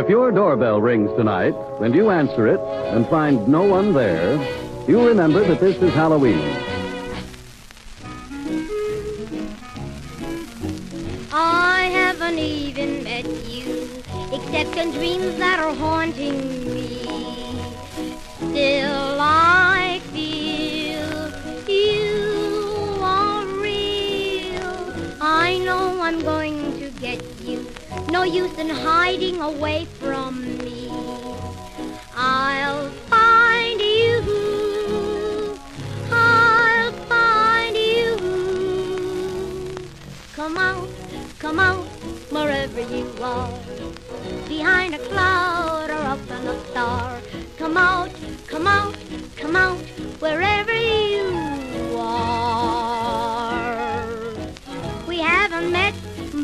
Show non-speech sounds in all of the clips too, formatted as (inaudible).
If your doorbell rings tonight and you answer it and find no one there, you remember that this is Halloween. I haven't even met you, except in dreams that are haunting me. Still, I feel you are real. I know I'm going to get you. No use in hiding away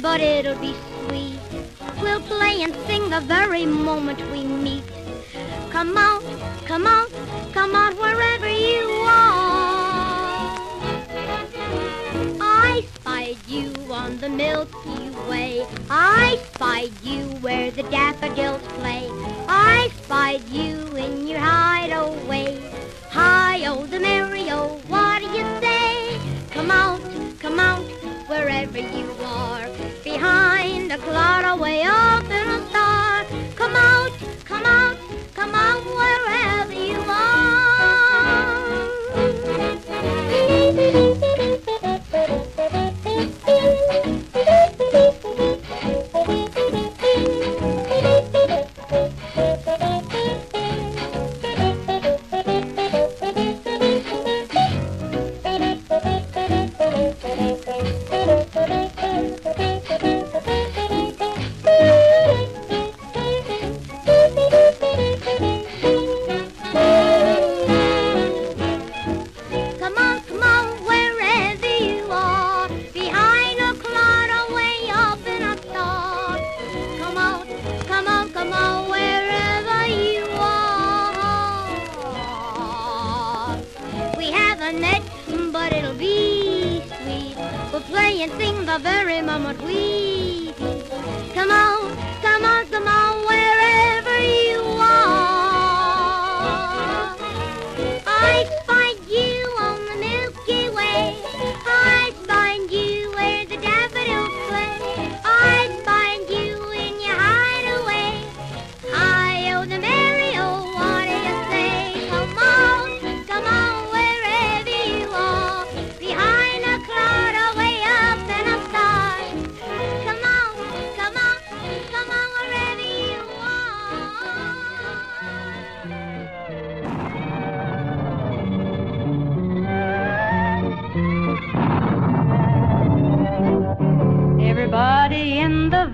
but it'll be sweet. We'll play and sing the very moment we meet. Come out, come out, come out wherever you are. I spied you on the Milky Way. I spied you where the daffodils play. I spied you in your hideaway. Hi-oh, the merry-oh, Behind a cloud away up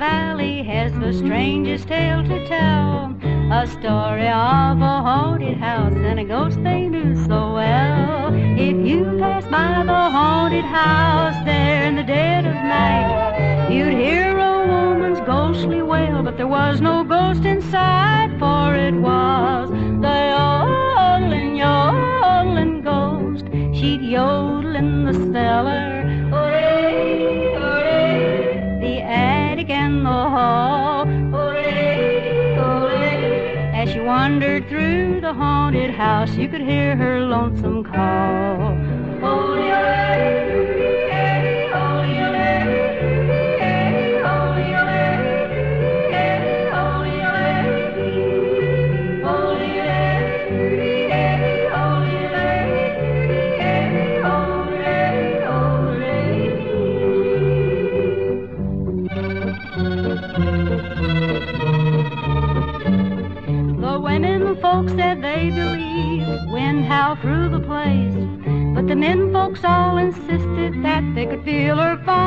valley has the strangest tale to tell. A story of a haunted house and a ghost they knew so well. If you pass by the haunted house there in the dead of night, you'd hear a woman's ghostly wail, but there was no ghost inside, for it was the yodeling, yodeling ghost. She'd yodel in the cellar. As she wandered through the haunted house, you could hear her lonesome call. Folks said they believed wind howled through the place. But the men folks all insisted that they could feel her fond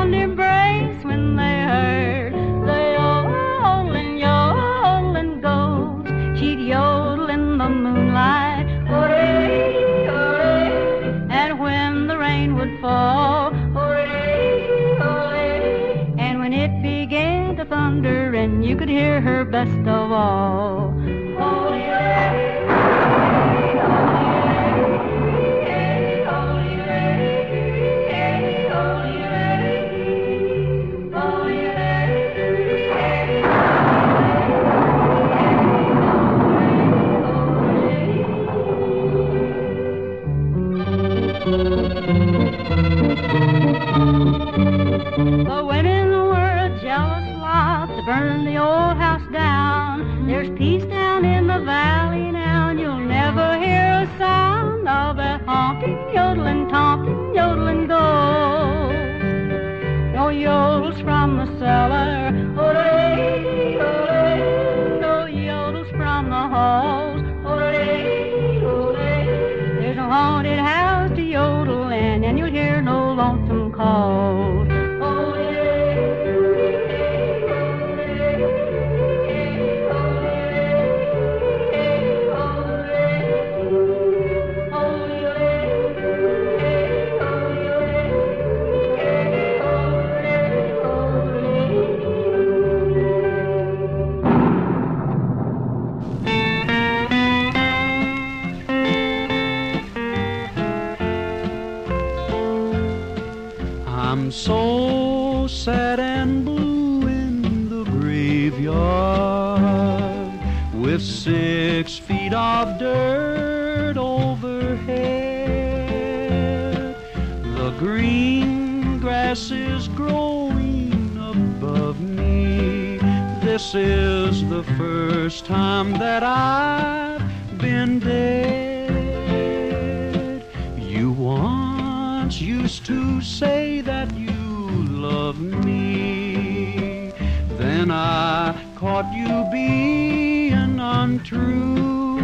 Then I caught you being untrue.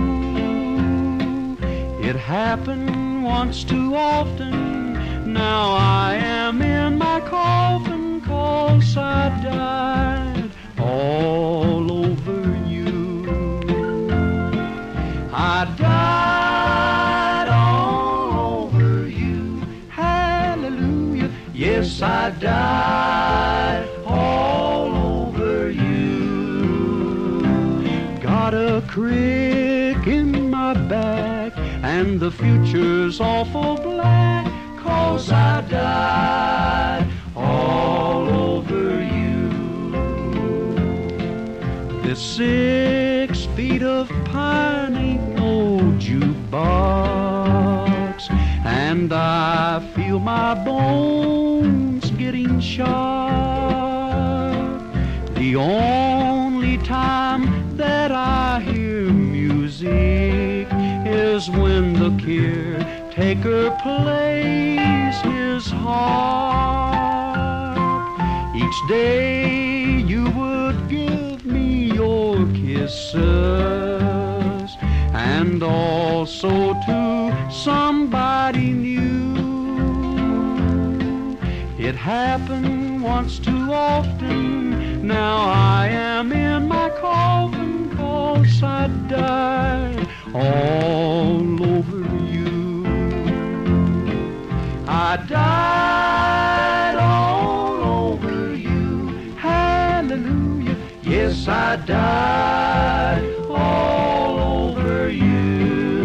It happened once too often. Now I am in my coffin cause I died all over you. I died all over you. Hallelujah. Yes, I died and the future's awful black, cause I died all over you. This six feet of pine ain't no jukebox, and I feel my bones getting sharp. The only is when the caretaker plays his harp. Each day you would give me your kisses, and also to somebody new. It happened once too often. Now I am in my coffin, cause I died all over you. I died all over you. Hallelujah. Yes, I died all over you.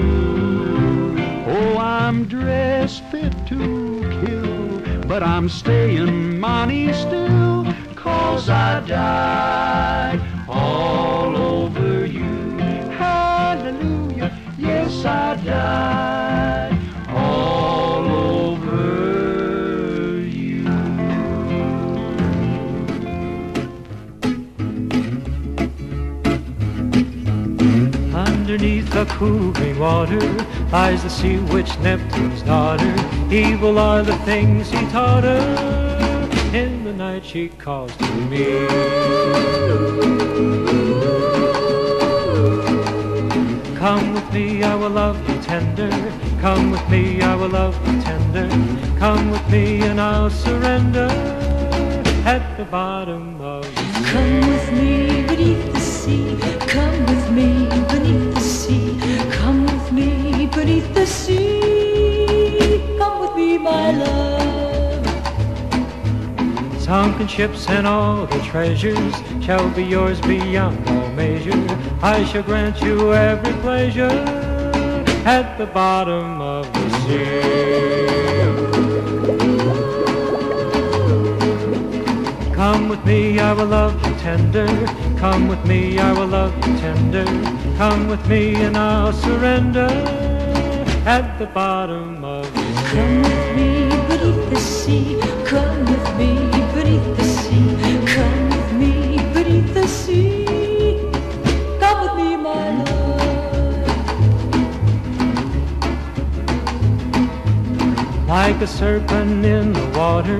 Oh, I'm dressed fit to kill, but I'm staying money still, cause I died all over I died all over you. Underneath the cool green water lies the sea witch Neptune's daughter. Evil are the things he taught her. In the night she calls to me. With me, I will love you tender. Come with me, I will love you tender. Come with me and I'll surrender at the bottom of the. Come with me beneath the sea. Come with me beneath the sea. Come with me beneath the sea. Come with me, my love. Sunken ships and all the treasures shall be yours beyond all measure. I shall grant you every pleasure at the bottom of the sea. Come with me, I will love you tender. Come with me, I will love you tender. Come with me and I'll surrender at the bottom of the sea. Come with me beneath the sea. Come like a serpent in the water.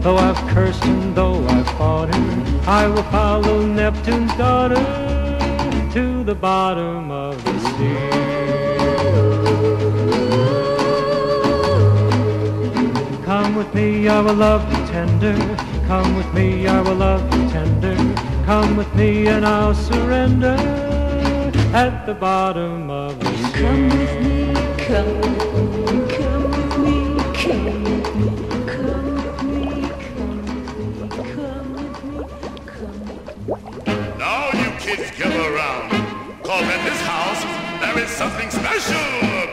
Though I've cursed and though I've fought her, I will follow Neptune's daughter to the bottom of the sea. Come with me, I will love you tender. Come with me, I will love you tender. Come with me and I'll surrender at the bottom of the sea. Come with me, come with me. kids gather around. Cause at this house, there is something special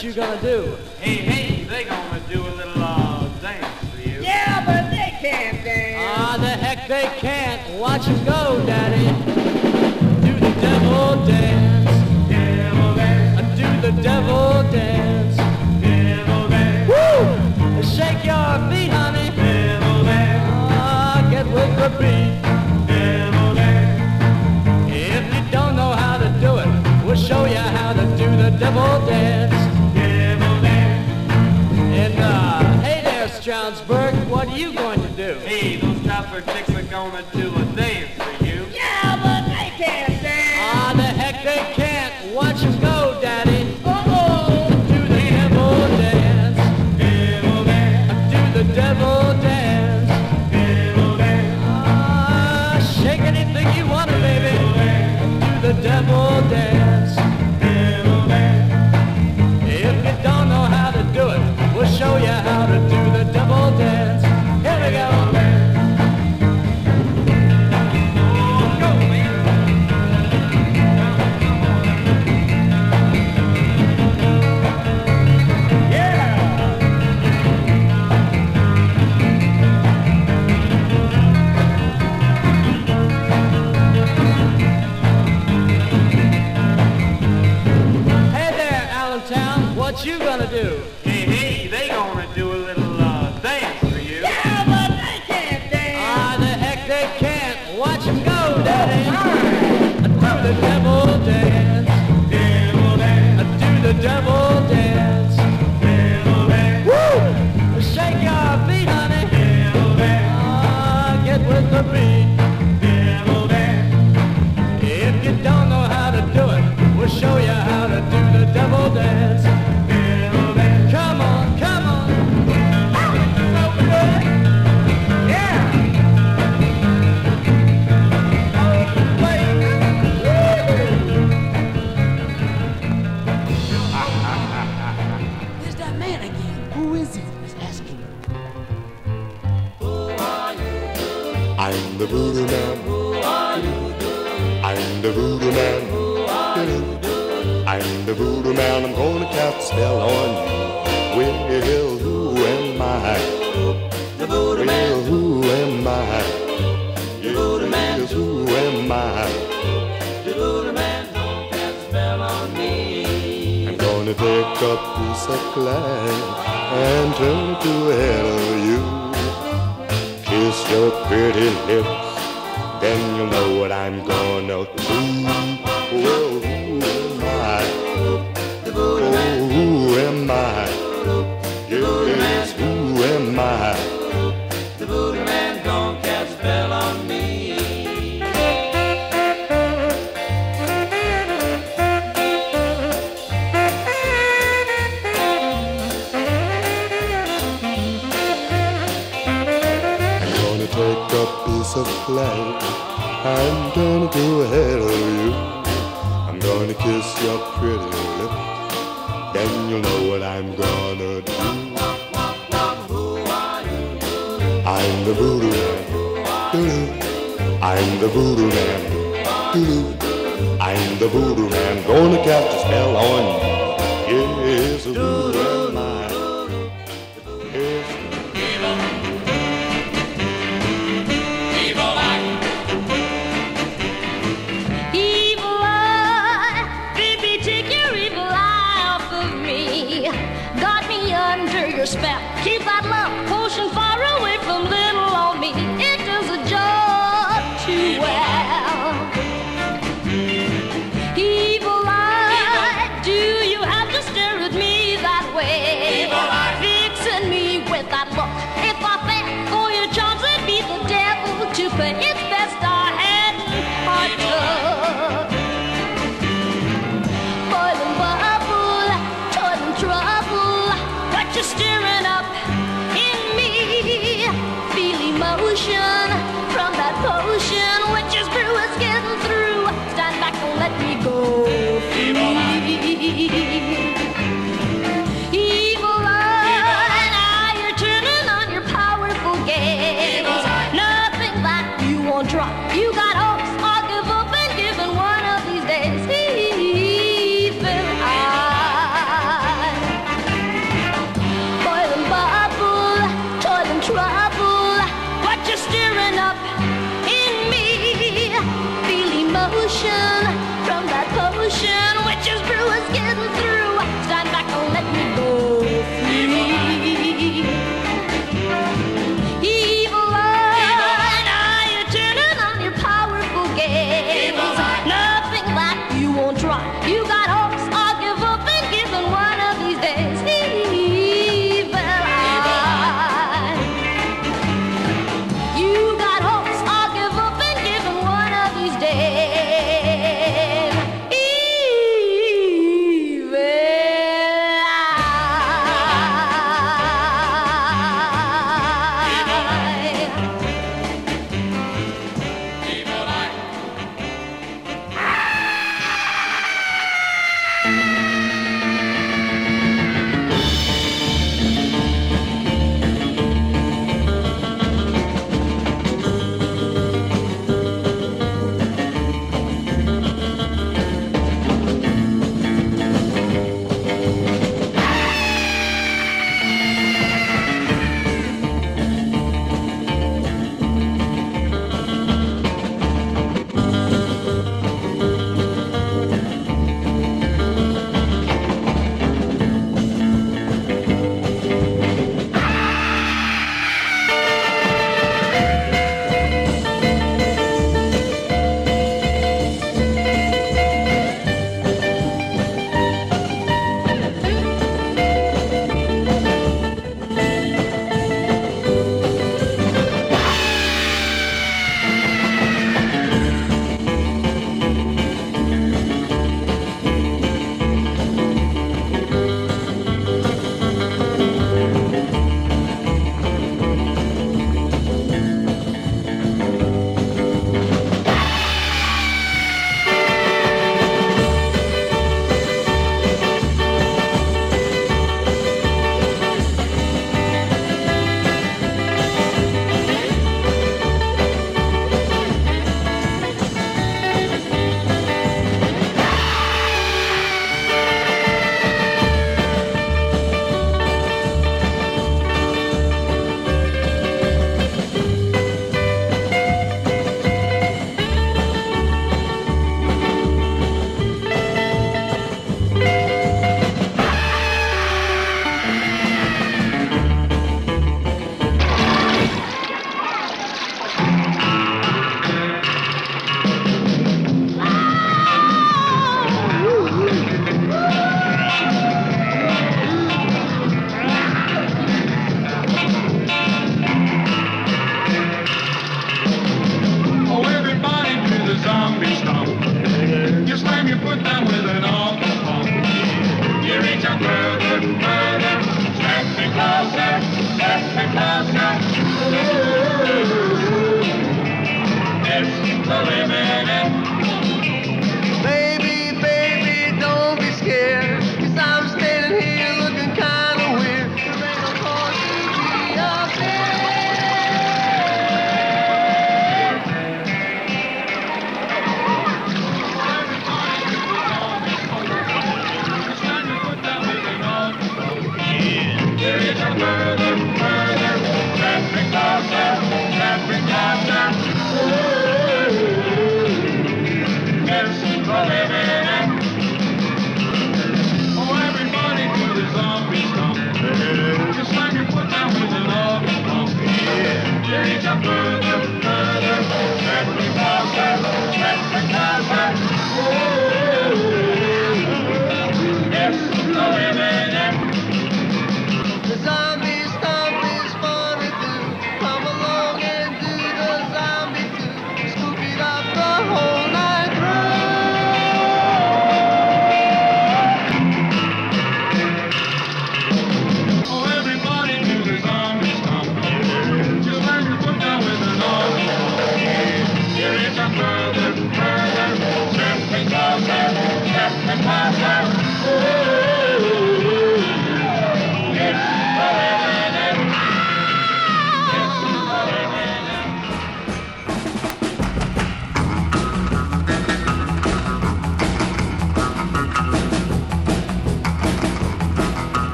what you gonna do? Hey, hey, they gonna do a little uh, dance for you. Yeah, but they can't dance. Ah, the heck they can't. Watch them go, Daddy. Do the devil dance. Devil dance. Do the devil for six the voodoo man. I'm the voodoo man. I'm the voodoo man. I'm gonna cast a spell on you. Well, who am I? The voodoo Well, who am I? The voodoo man. Who am I? The voodoo man don't cast a spell on me. I'm gonna take a piece of clay and turn it to hell you. Your pretty lips, then you'll know what I'm gonna do. Well, who am I? Oh, who am I? Yes, who am I? And turn it to you. I'm gonna kiss your pretty lips, then you'll know what I'm gonna do. I'm the voodoo man. I'm the voodoo man. I'm the voodoo man. Gonna cast a spell on you.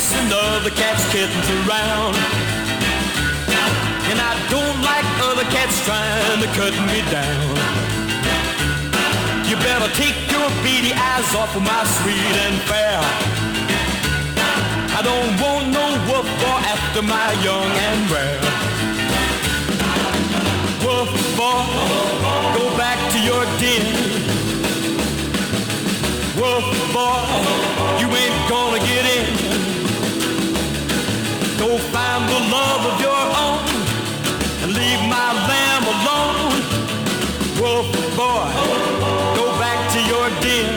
Chasing other cats' kittens around. And I don't like other cats trying to cut me down. You better take your beady eyes off of my sweet and fair. I don't want no wolf boy after my young and rare. Wolf boy, go back to your den. Wolf boy, you ain't gonna get in. Go find the love of your own and leave my lamb alone. Wolf boy, go back to your den.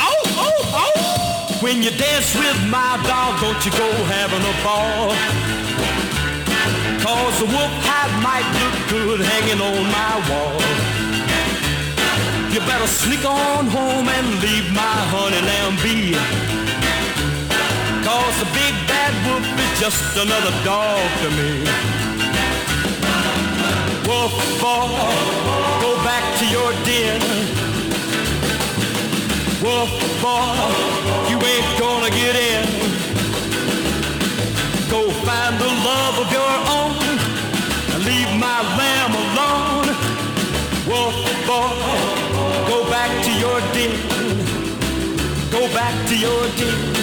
Ow, ow, ow. When you dance with my dog, don't you go having a ball. Cause the wolf hide might look good hanging on my wall. You better sneak on home and leave my honey lamb be. Cause the big bad wolf is just another dog to me. Wolf boy, go back to your den. Wolf boy, you ain't gonna get in. Go find the your den. Go back to your den.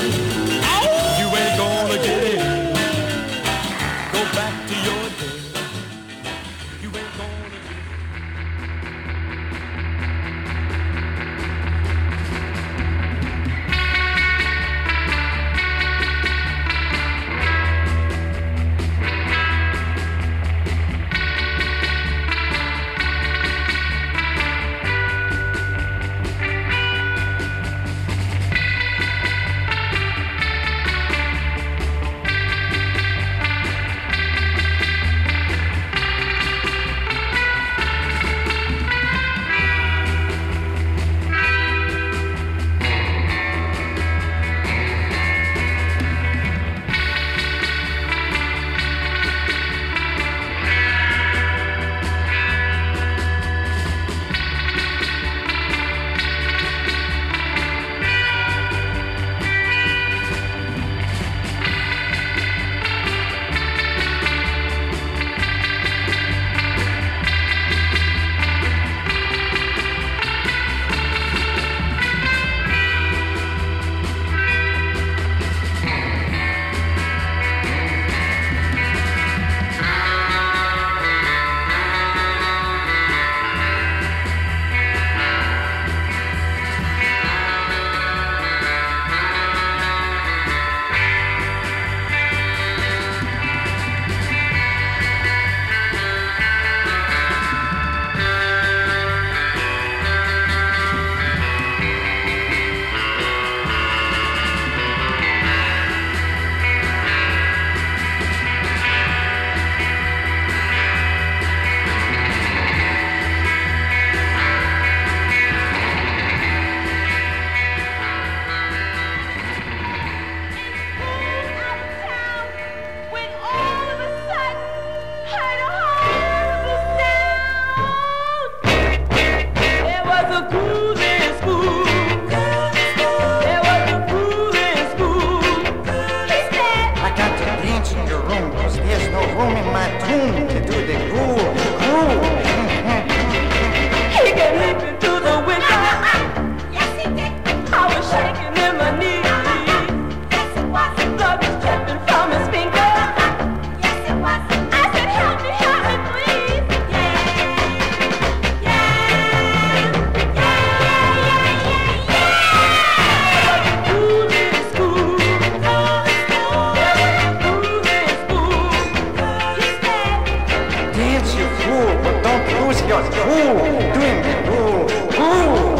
fool, but don't lose your cool. Doing the fool, fool.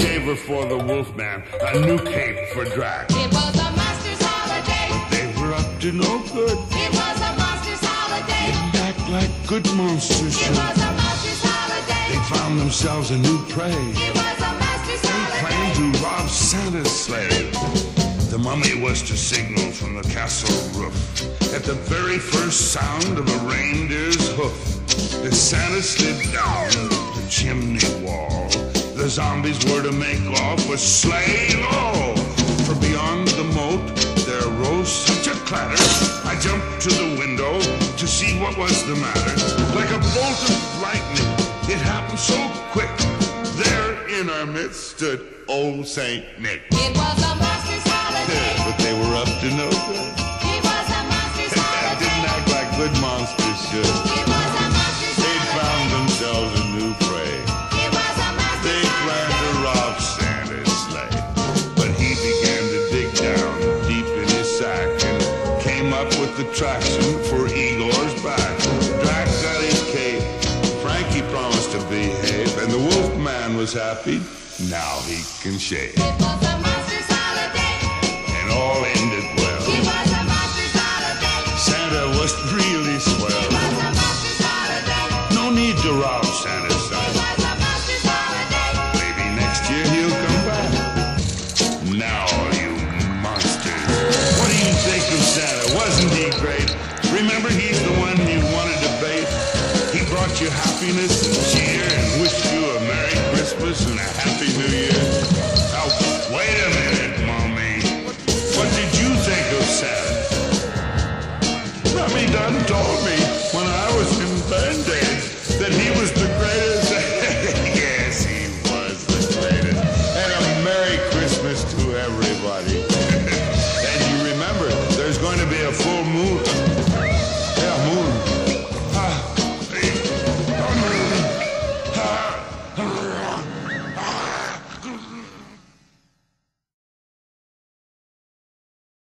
Shaver for the Wolfman, a new cape for Drac. It was a monster's holiday. They were up to no good. It was a monster's holiday. Didn't act like good monsters It should. was a monster's holiday. They found themselves a new prey. It was a monster's holiday. They planned to rob Santa's sleigh. The mummy was to signal from the castle roof at the very first sound of a reindeer's hoof. The Santa slid down the chimney wall. The zombies were to make off with and all. Oh, for beyond the moat there rose such a clatter. I jumped to the window to see what was the matter. Like a bolt of lightning, it happened so quick. There in our midst stood old Saint Nick. It was a monster's holiday. But they were up to no good. It was a monster's (laughs) holiday. Didn't act like good monsters should. Traction for Igor's back. Drac got his cape. Frankie promised to behave, and the wolf man was happy. Now he can shave.